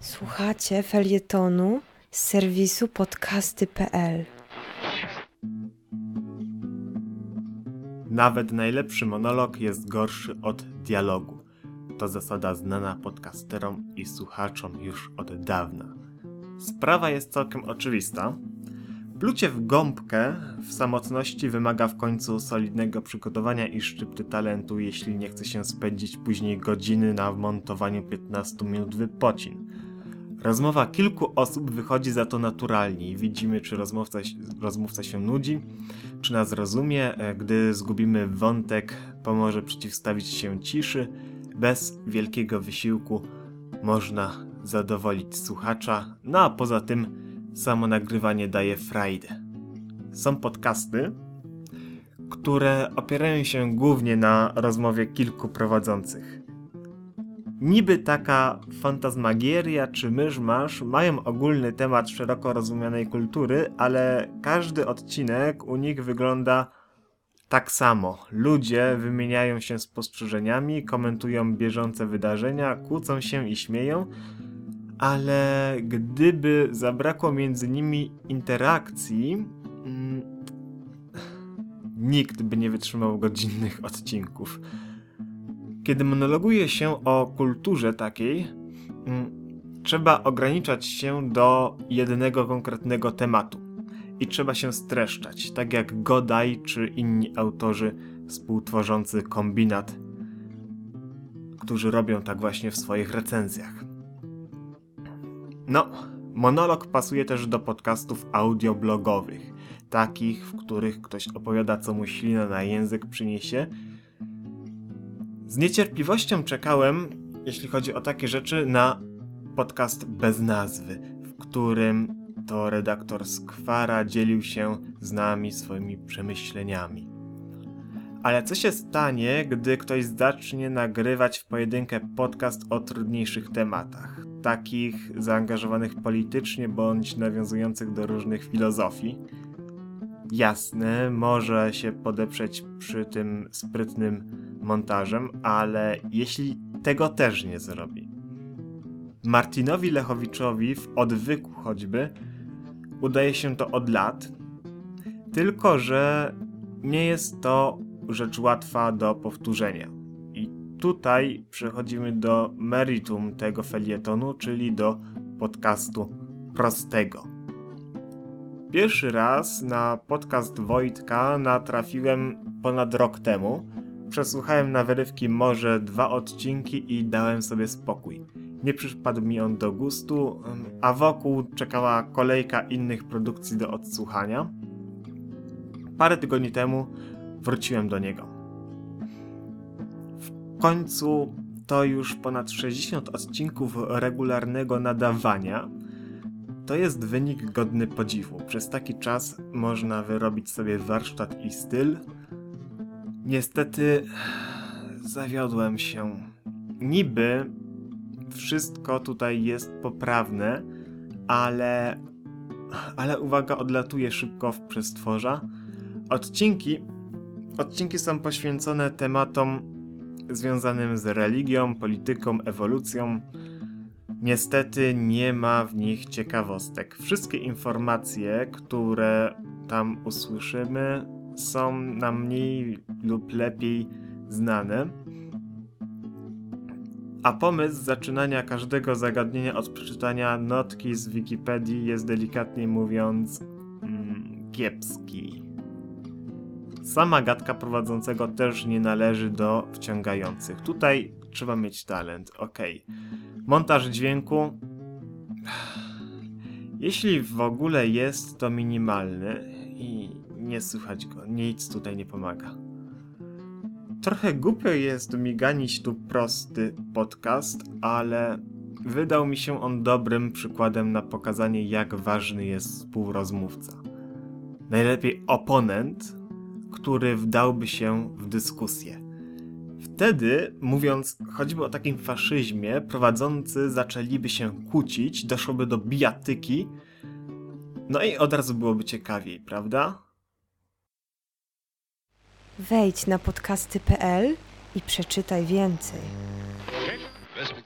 Słuchacie felietonu z serwisu podcasty.pl. Nawet najlepszy monolog jest gorszy od dialogu. To zasada znana podcasterom i słuchaczom już od dawna. Sprawa jest całkiem oczywista. Plucie w gąbkę w samotności wymaga w końcu solidnego przygotowania i szczypty talentu, jeśli nie chce się spędzić później godziny na montowaniu 15 minut wypocin. Rozmowa kilku osób wychodzi za to naturalnie i widzimy, czy rozmówca, rozmówca się nudzi, czy nas rozumie. E, Gdy zgubimy wątek, pomoże przeciwstawić się ciszy. Bez wielkiego wysiłku można zadowolić słuchacza, no a poza tym samo nagrywanie daje frajdę. Są podcasty, które opierają się głównie na rozmowie kilku prowadzących. Niby taka fantasmagieria czy myszmasz mają ogólny temat szeroko rozumianej kultury, ale każdy odcinek u nich wygląda tak samo. Ludzie wymieniają się spostrzeżeniami, komentują bieżące wydarzenia, kłócą się i śmieją, ale gdyby zabrakło między nimi interakcji, mm, nikt by nie wytrzymał godzinnych odcinków. Kiedy monologuje się o kulturze takiej, mm, trzeba ograniczać się do jednego konkretnego tematu i trzeba się streszczać, tak jak Godaj czy inni autorzy współtworzący kombinat, którzy robią tak właśnie w swoich recenzjach. No, monolog pasuje też do podcastów audioblogowych, takich, w których ktoś opowiada, co mu ślina na język przyniesie. Z niecierpliwością czekałem, jeśli chodzi o takie rzeczy, na podcast bez nazwy, w którym to redaktor Skwara dzielił się z nami swoimi przemyśleniami. Ale co się stanie, gdy ktoś zacznie nagrywać w pojedynkę podcast o trudniejszych tematach, takich zaangażowanych politycznie bądź nawiązujących do różnych filozofii? Jasne, może się podeprzeć przy tym sprytnym montażem, ale jeśli tego też nie zrobi. Martinowi Lechowiczowi w odwyku choćby udaje się to od lat, tylko że nie jest to rzecz łatwa do powtórzenia. I tutaj przechodzimy do meritum tego felietonu, czyli do podcastu prostego. Pierwszy raz na podcast Wojtka natrafiłem ponad rok temu. Przesłuchałem na wyrywki może dwa odcinki i dałem sobie spokój. Nie przypadł mi on do gustu, a wokół czekała kolejka innych produkcji do odsłuchania. Parę tygodni temu wróciłem do niego. W końcu to już ponad 60 odcinków regularnego nadawania. To jest wynik godny podziwu. Przez taki czas można wyrobić sobie warsztat i styl. Niestety zawiodłem się. Niby wszystko tutaj jest poprawne, ale ale uwaga, odlatuje szybko w przestworza. Odcinki odcinki są poświęcone tematom związanym z religią, polityką, ewolucją. Niestety nie ma w nich ciekawostek. Wszystkie informacje, które tam usłyszymy, są nam mniej lub lepiej znane. A pomysł zaczynania każdego zagadnienia od przeczytania notki z Wikipedii jest delikatnie mówiąc mm, kiepski. Sama gadka prowadzącego też nie należy do wciągających. Tutaj trzeba mieć talent, ok. Montaż dźwięku. Jeśli w ogóle jest, to minimalny i nie słychać go. Nic tutaj nie pomaga. Trochę głupio jest mi ganić tu prosty podcast, ale wydał mi się on dobrym przykładem na pokazanie, jak ważny jest współrozmówca. Najlepiej oponent, który wdałby się w dyskusję. Wtedy, mówiąc choćby o takim faszyzmie, prowadzący zaczęliby się kłócić, doszłoby do bijatyki, no i od razu byłoby ciekawiej, prawda? Wejdź na podcasty.pl i przeczytaj więcej.